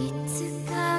いつか